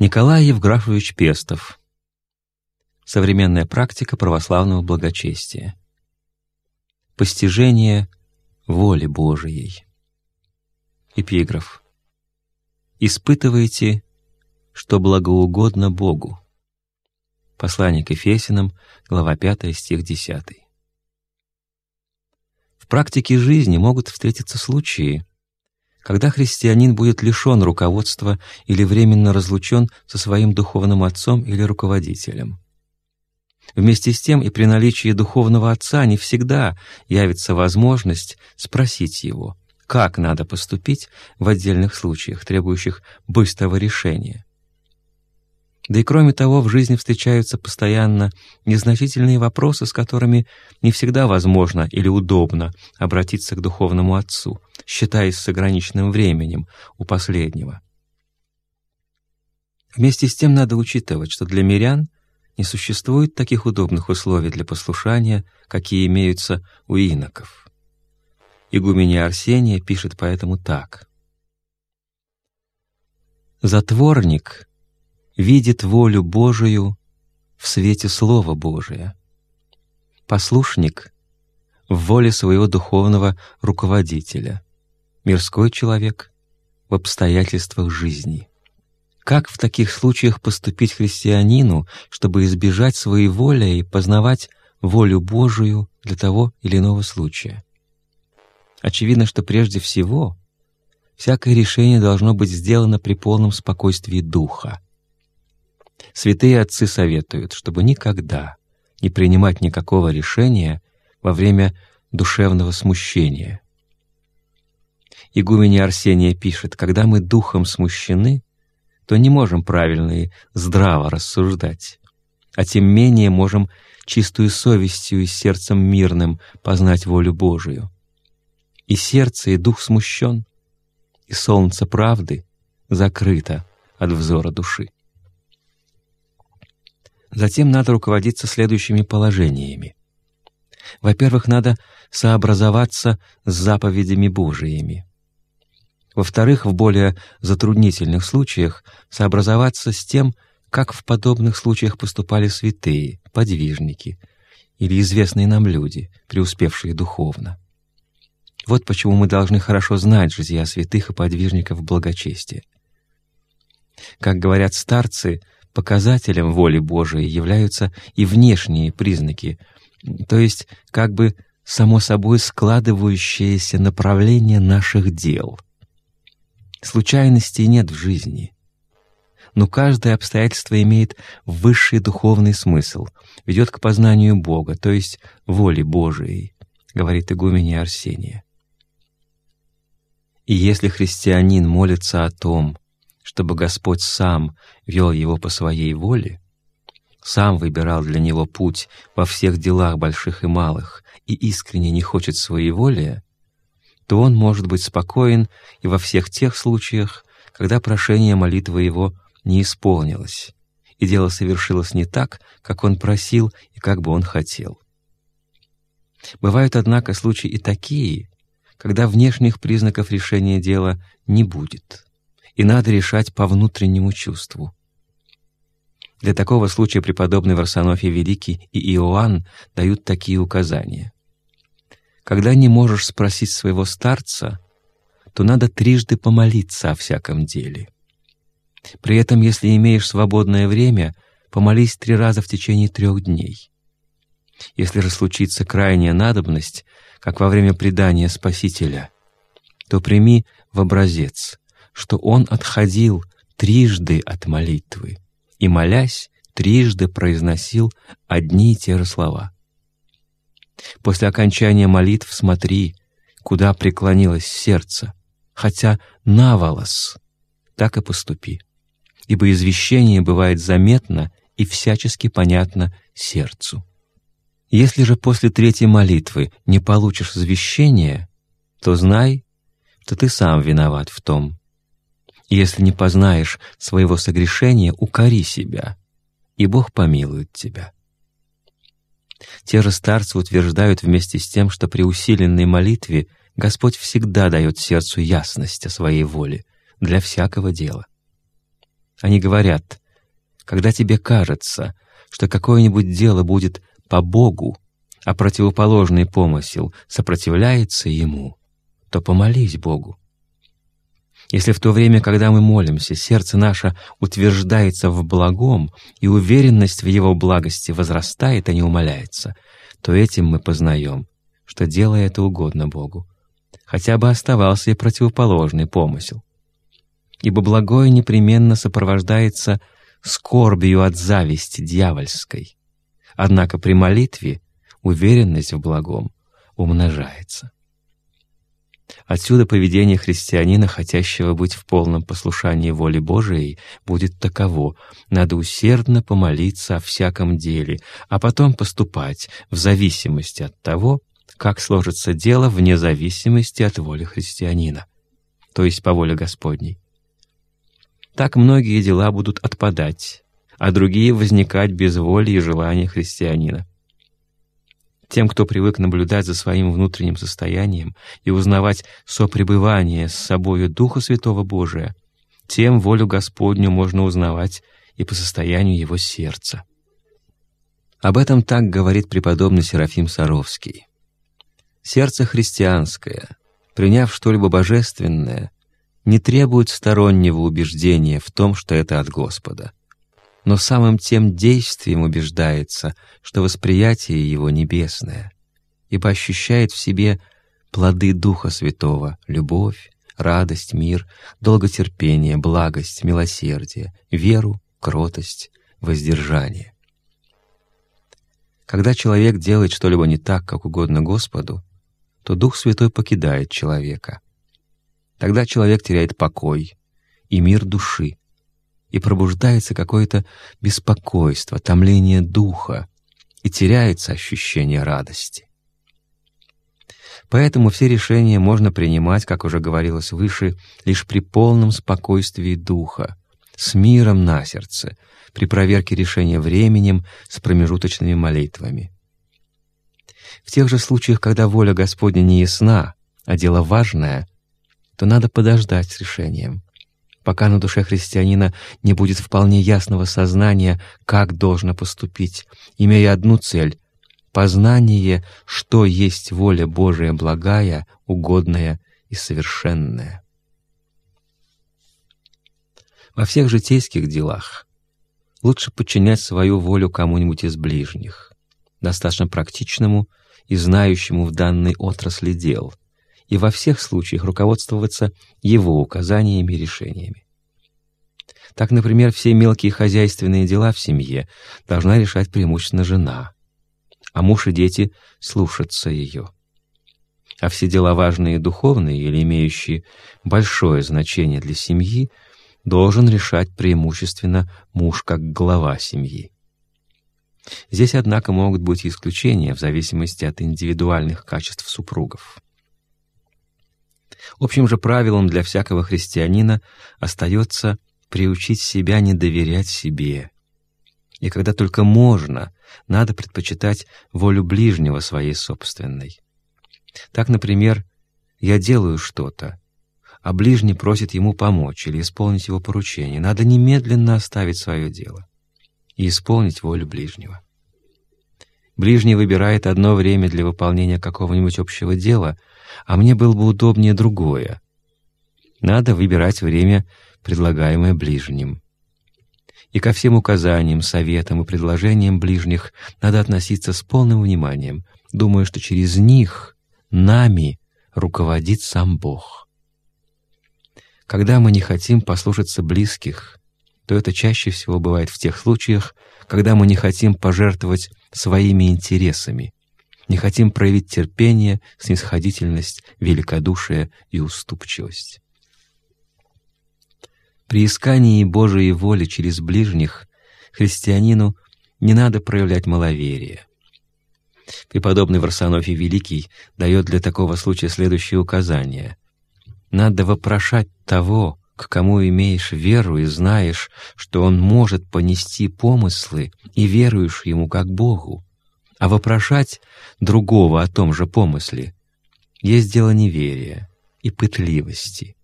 Николай Евграфович Пестов. Современная практика православного благочестия. Постижение воли Божией. Эпиграф. «Испытывайте, что благоугодно Богу». Послание к Ефесиным, глава 5, стих 10. В практике жизни могут встретиться случаи, когда христианин будет лишен руководства или временно разлучен со своим духовным отцом или руководителем. Вместе с тем и при наличии духовного отца не всегда явится возможность спросить его, как надо поступить в отдельных случаях, требующих быстрого решения. Да и кроме того, в жизни встречаются постоянно незначительные вопросы, с которыми не всегда возможно или удобно обратиться к духовному отцу, считаясь с ограниченным временем у последнего. Вместе с тем надо учитывать, что для мирян не существует таких удобных условий для послушания, какие имеются у иноков. Игуменя Арсения пишет поэтому так. «Затворник видит волю Божию в свете Слова Божия. Послушник — в воле своего духовного руководителя, мирской человек — в обстоятельствах жизни. Как в таких случаях поступить христианину, чтобы избежать своей воли и познавать волю Божию для того или иного случая? Очевидно, что прежде всего всякое решение должно быть сделано при полном спокойствии духа. Святые отцы советуют, чтобы никогда не принимать никакого решения во время душевного смущения. Игуменя Арсения пишет, «Когда мы духом смущены, то не можем правильно и здраво рассуждать, а тем менее можем чистую совестью и сердцем мирным познать волю Божию. И сердце, и дух смущен, и солнце правды закрыто от взора души. Затем надо руководиться следующими положениями. Во-первых, надо сообразоваться с заповедями Божиими. Во-вторых, в более затруднительных случаях сообразоваться с тем, как в подобных случаях поступали святые, подвижники или известные нам люди, преуспевшие духовно. Вот почему мы должны хорошо знать жития святых и подвижников благочестия. Как говорят старцы, показателем воли Божией являются и внешние признаки, то есть как бы само собой складывающееся направление наших дел. Случайностей нет в жизни, но каждое обстоятельство имеет высший духовный смысл, ведет к познанию Бога, то есть воли Божией, говорит игуменя Арсения. И если христианин молится о том, чтобы Господь сам вел его по своей воле, сам выбирал для него путь во всех делах больших и малых и искренне не хочет своей воли, то он может быть спокоен и во всех тех случаях, когда прошение молитвы его не исполнилось, и дело совершилось не так, как он просил и как бы он хотел. Бывают, однако, случаи и такие, когда внешних признаков решения дела не будет — и надо решать по внутреннему чувству. Для такого случая преподобный Варсонофий Великий и Иоанн дают такие указания. Когда не можешь спросить своего старца, то надо трижды помолиться о всяком деле. При этом, если имеешь свободное время, помолись три раза в течение трех дней. Если же случится крайняя надобность, как во время предания Спасителя, то прими в образец что он отходил трижды от молитвы и, молясь, трижды произносил одни и те же слова. После окончания молитв смотри, куда преклонилось сердце, хотя на волос, так и поступи, ибо извещение бывает заметно и всячески понятно сердцу. Если же после третьей молитвы не получишь извещения, то знай, что ты сам виноват в том, если не познаешь своего согрешения, укори себя, и Бог помилует тебя. Те же старцы утверждают вместе с тем, что при усиленной молитве Господь всегда дает сердцу ясность о своей воле для всякого дела. Они говорят, когда тебе кажется, что какое-нибудь дело будет по Богу, а противоположный помысел сопротивляется ему, то помолись Богу. Если в то время, когда мы молимся, сердце наше утверждается в благом, и уверенность в Его благости возрастает, а не умаляется, то этим мы познаем, что дело это угодно Богу, хотя бы оставался и противоположный помысел. Ибо благое непременно сопровождается скорбью от зависти дьявольской. Однако при молитве уверенность в благом умножается. Отсюда поведение христианина, хотящего быть в полном послушании воле Божией, будет таково. Надо усердно помолиться о всяком деле, а потом поступать в зависимости от того, как сложится дело вне зависимости от воли христианина, то есть по воле Господней. Так многие дела будут отпадать, а другие возникать без воли и желания христианина. Тем, кто привык наблюдать за своим внутренним состоянием и узнавать сопребывание с собою Духа Святого Божия, тем волю Господню можно узнавать и по состоянию его сердца. Об этом так говорит преподобный Серафим Саровский. «Сердце христианское, приняв что-либо божественное, не требует стороннего убеждения в том, что это от Господа но самым тем действием убеждается, что восприятие его небесное, ибо ощущает в себе плоды Духа Святого — любовь, радость, мир, долготерпение, благость, милосердие, веру, кротость, воздержание. Когда человек делает что-либо не так, как угодно Господу, то Дух Святой покидает человека. Тогда человек теряет покой и мир души, и пробуждается какое-то беспокойство, томление духа, и теряется ощущение радости. Поэтому все решения можно принимать, как уже говорилось выше, лишь при полном спокойствии духа, с миром на сердце, при проверке решения временем с промежуточными молитвами. В тех же случаях, когда воля Господня не ясна, а дело важное, то надо подождать с решением, пока на душе христианина не будет вполне ясного сознания, как должно поступить, имея одну цель — познание, что есть воля Божия благая, угодная и совершенная. Во всех житейских делах лучше подчинять свою волю кому-нибудь из ближних, достаточно практичному и знающему в данной отрасли дел — и во всех случаях руководствоваться его указаниями и решениями. Так, например, все мелкие хозяйственные дела в семье должна решать преимущественно жена, а муж и дети — слушаться ее. А все дела важные и духовные или имеющие большое значение для семьи должен решать преимущественно муж как глава семьи. Здесь, однако, могут быть исключения в зависимости от индивидуальных качеств супругов. Общим же правилом для всякого христианина остается приучить себя не доверять себе. И когда только можно, надо предпочитать волю ближнего своей собственной. Так, например, я делаю что-то, а ближний просит ему помочь или исполнить его поручение. Надо немедленно оставить свое дело и исполнить волю ближнего. Ближний выбирает одно время для выполнения какого-нибудь общего дела — а мне было бы удобнее другое. Надо выбирать время, предлагаемое ближним. И ко всем указаниям, советам и предложениям ближних надо относиться с полным вниманием, думая, что через них нами руководит сам Бог. Когда мы не хотим послушаться близких, то это чаще всего бывает в тех случаях, когда мы не хотим пожертвовать своими интересами, не хотим проявить терпение, снисходительность, великодушие и уступчивость. При искании Божией воли через ближних христианину не надо проявлять маловерие. Преподобный Варсонофий Великий дает для такого случая следующее указание. Надо вопрошать того, к кому имеешь веру и знаешь, что он может понести помыслы, и веруешь ему как Богу, а вопрошать другого о том же помысле есть дело неверия и пытливости.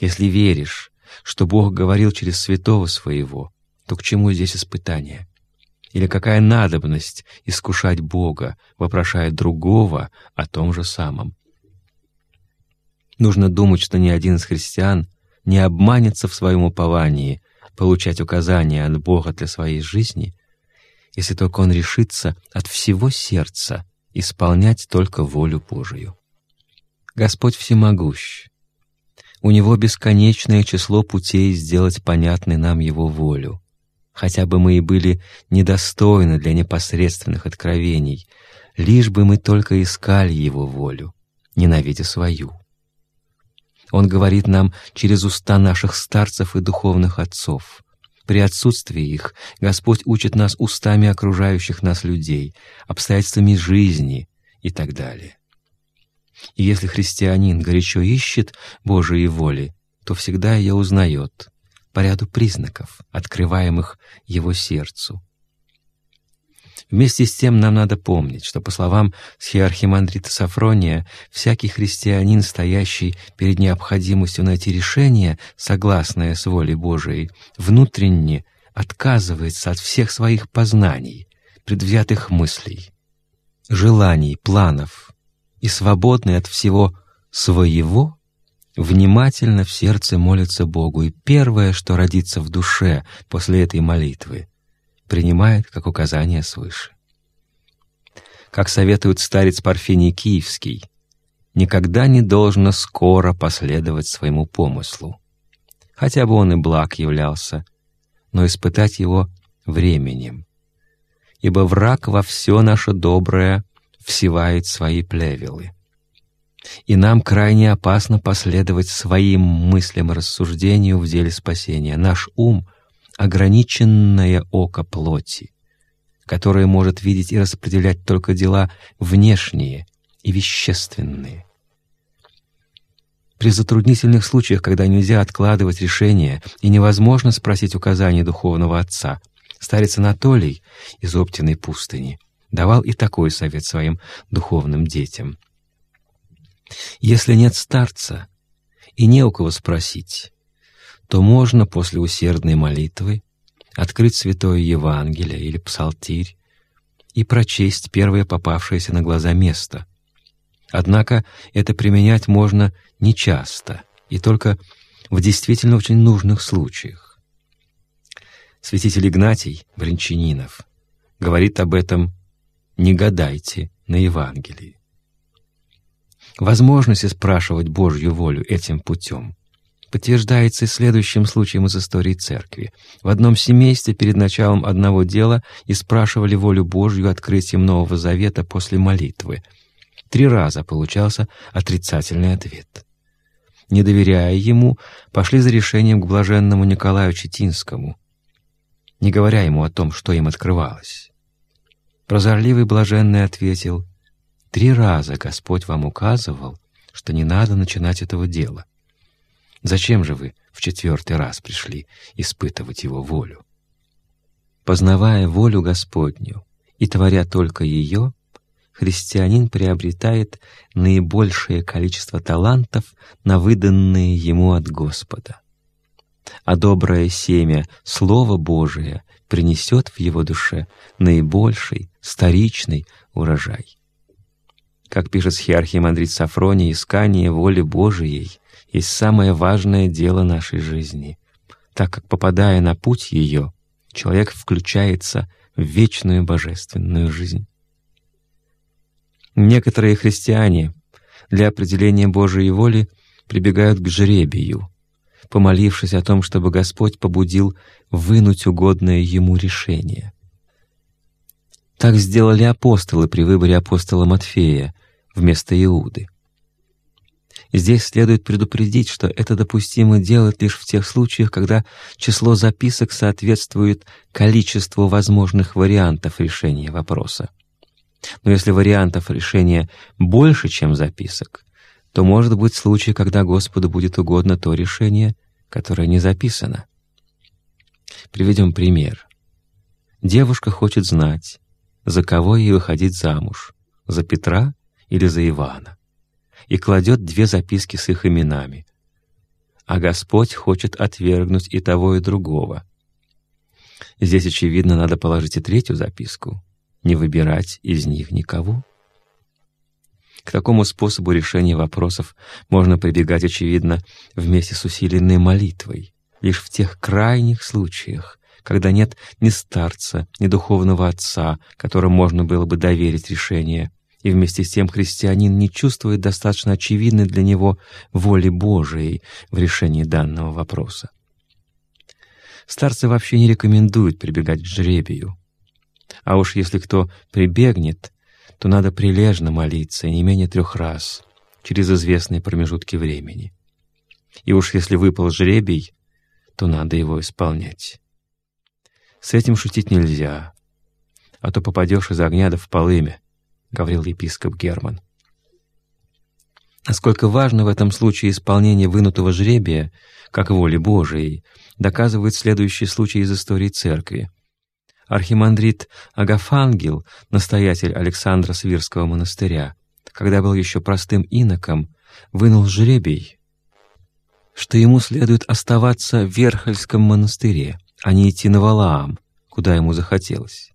Если веришь, что Бог говорил через святого своего, то к чему здесь испытание? Или какая надобность искушать Бога, вопрошая другого о том же самом? Нужно думать, что ни один из христиан не обманется в своем уповании получать указания от Бога для своей жизни, если только он решится от всего сердца исполнять только волю Божию. Господь всемогущ. У Него бесконечное число путей сделать понятной нам Его волю. Хотя бы мы и были недостойны для непосредственных откровений, лишь бы мы только искали Его волю, ненавидя свою. Он говорит нам через уста наших старцев и духовных отцов. При отсутствии их Господь учит нас устами окружающих нас людей, обстоятельствами жизни и так далее. И если христианин горячо ищет Божией воли, то всегда ее узнает по ряду признаков, открываемых его сердцу. Вместе с тем нам надо помнить, что, по словам схиархимандрита Сафрония, всякий христианин, стоящий перед необходимостью найти решение, согласное с волей Божией, внутренне отказывается от всех своих познаний, предвзятых мыслей, желаний, планов и свободный от всего своего, внимательно в сердце молится Богу, и первое, что родится в душе после этой молитвы — принимает как указание свыше. Как советует старец Парфений Киевский, никогда не должно скоро последовать своему помыслу, хотя бы он и благ являлся, но испытать его временем, ибо враг во все наше доброе всевает свои плевелы. И нам крайне опасно последовать своим мыслям и рассуждению в деле спасения. Наш ум ограниченное око плоти, которое может видеть и распределять только дела внешние и вещественные. При затруднительных случаях, когда нельзя откладывать решение и невозможно спросить указаний духовного отца, старец Анатолий из Оптиной пустыни давал и такой совет своим духовным детям. «Если нет старца и не у кого спросить, то можно после усердной молитвы открыть Святое Евангелие или Псалтирь и прочесть первое попавшееся на глаза место. Однако это применять можно нечасто и только в действительно очень нужных случаях. Святитель Игнатий Бринчанинов говорит об этом «не гадайте на Евангелии». Возможность спрашивать Божью волю этим путем подтверждается и следующим случаем из истории Церкви. В одном семействе перед началом одного дела и спрашивали волю Божью открытием Нового Завета после молитвы. Три раза получался отрицательный ответ. Не доверяя ему, пошли за решением к блаженному Николаю Четинскому, не говоря ему о том, что им открывалось. Прозорливый блаженный ответил, «Три раза Господь вам указывал, что не надо начинать этого дела». Зачем же вы в четвертый раз пришли испытывать Его волю? Познавая волю Господню и творя только ее, христианин приобретает наибольшее количество талантов на выданные ему от Господа. А доброе семя Слова Божия принесет в его душе наибольший, старичный урожай. Как пишет схиархимандрит Сафроний, искание воли Божией есть самое важное дело нашей жизни, так как, попадая на путь ее, человек включается в вечную божественную жизнь. Некоторые христиане для определения Божией воли прибегают к жребию, помолившись о том, чтобы Господь побудил вынуть угодное Ему решение. Так сделали апостолы при выборе апостола Матфея вместо Иуды. Здесь следует предупредить, что это допустимо делать лишь в тех случаях, когда число записок соответствует количеству возможных вариантов решения вопроса. Но если вариантов решения больше, чем записок, то может быть случай, когда Господу будет угодно то решение, которое не записано. Приведем пример. Девушка хочет знать, за кого ей выходить замуж, за Петра или за Ивана и кладет две записки с их именами. а Господь хочет отвергнуть и того, и другого. Здесь, очевидно, надо положить и третью записку — не выбирать из них никого. К такому способу решения вопросов можно прибегать, очевидно, вместе с усиленной молитвой, лишь в тех крайних случаях, когда нет ни старца, ни духовного отца, которому можно было бы доверить решение, и вместе с тем христианин не чувствует достаточно очевидной для него воли Божией в решении данного вопроса. Старцы вообще не рекомендуют прибегать к жребию. А уж если кто прибегнет, то надо прилежно молиться не менее трех раз, через известные промежутки времени. И уж если выпал жребий, то надо его исполнять. С этим шутить нельзя, а то попадешь из огня да в полымя, — говорил епископ Герман. Насколько важно в этом случае исполнение вынутого жребия, как воли Божией, доказывает следующий случай из истории Церкви. Архимандрит Агафангел, настоятель Александра Свирского монастыря, когда был еще простым иноком, вынул жребий, что ему следует оставаться в Верхольском монастыре, а не идти на Валаам, куда ему захотелось.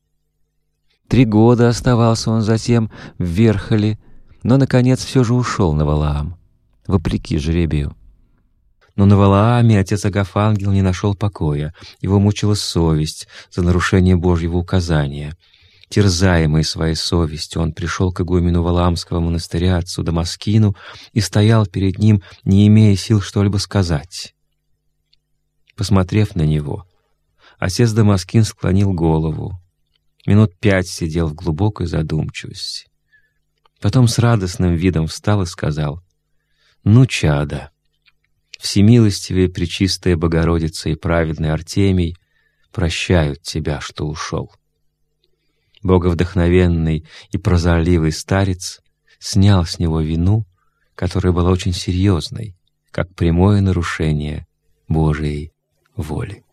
Три года оставался он затем в Верхоле, но, наконец, все же ушел на Валаам, вопреки жребию. Но на Валааме отец Агафангел не нашел покоя, его мучила совесть за нарушение Божьего указания. Терзаемый своей совестью, он пришел к игумену Валаамского монастыря, отцу Дамаскину, и стоял перед ним, не имея сил что-либо сказать. Посмотрев на него, отец Дамаскин склонил голову, Минут пять сидел в глубокой задумчивости. Потом с радостным видом встал и сказал, «Ну, чада, всемилостивее Пречистая Богородица и праведный Артемий прощают тебя, что ушел». Боговдохновенный и прозорливый старец снял с него вину, которая была очень серьезной, как прямое нарушение Божией воли.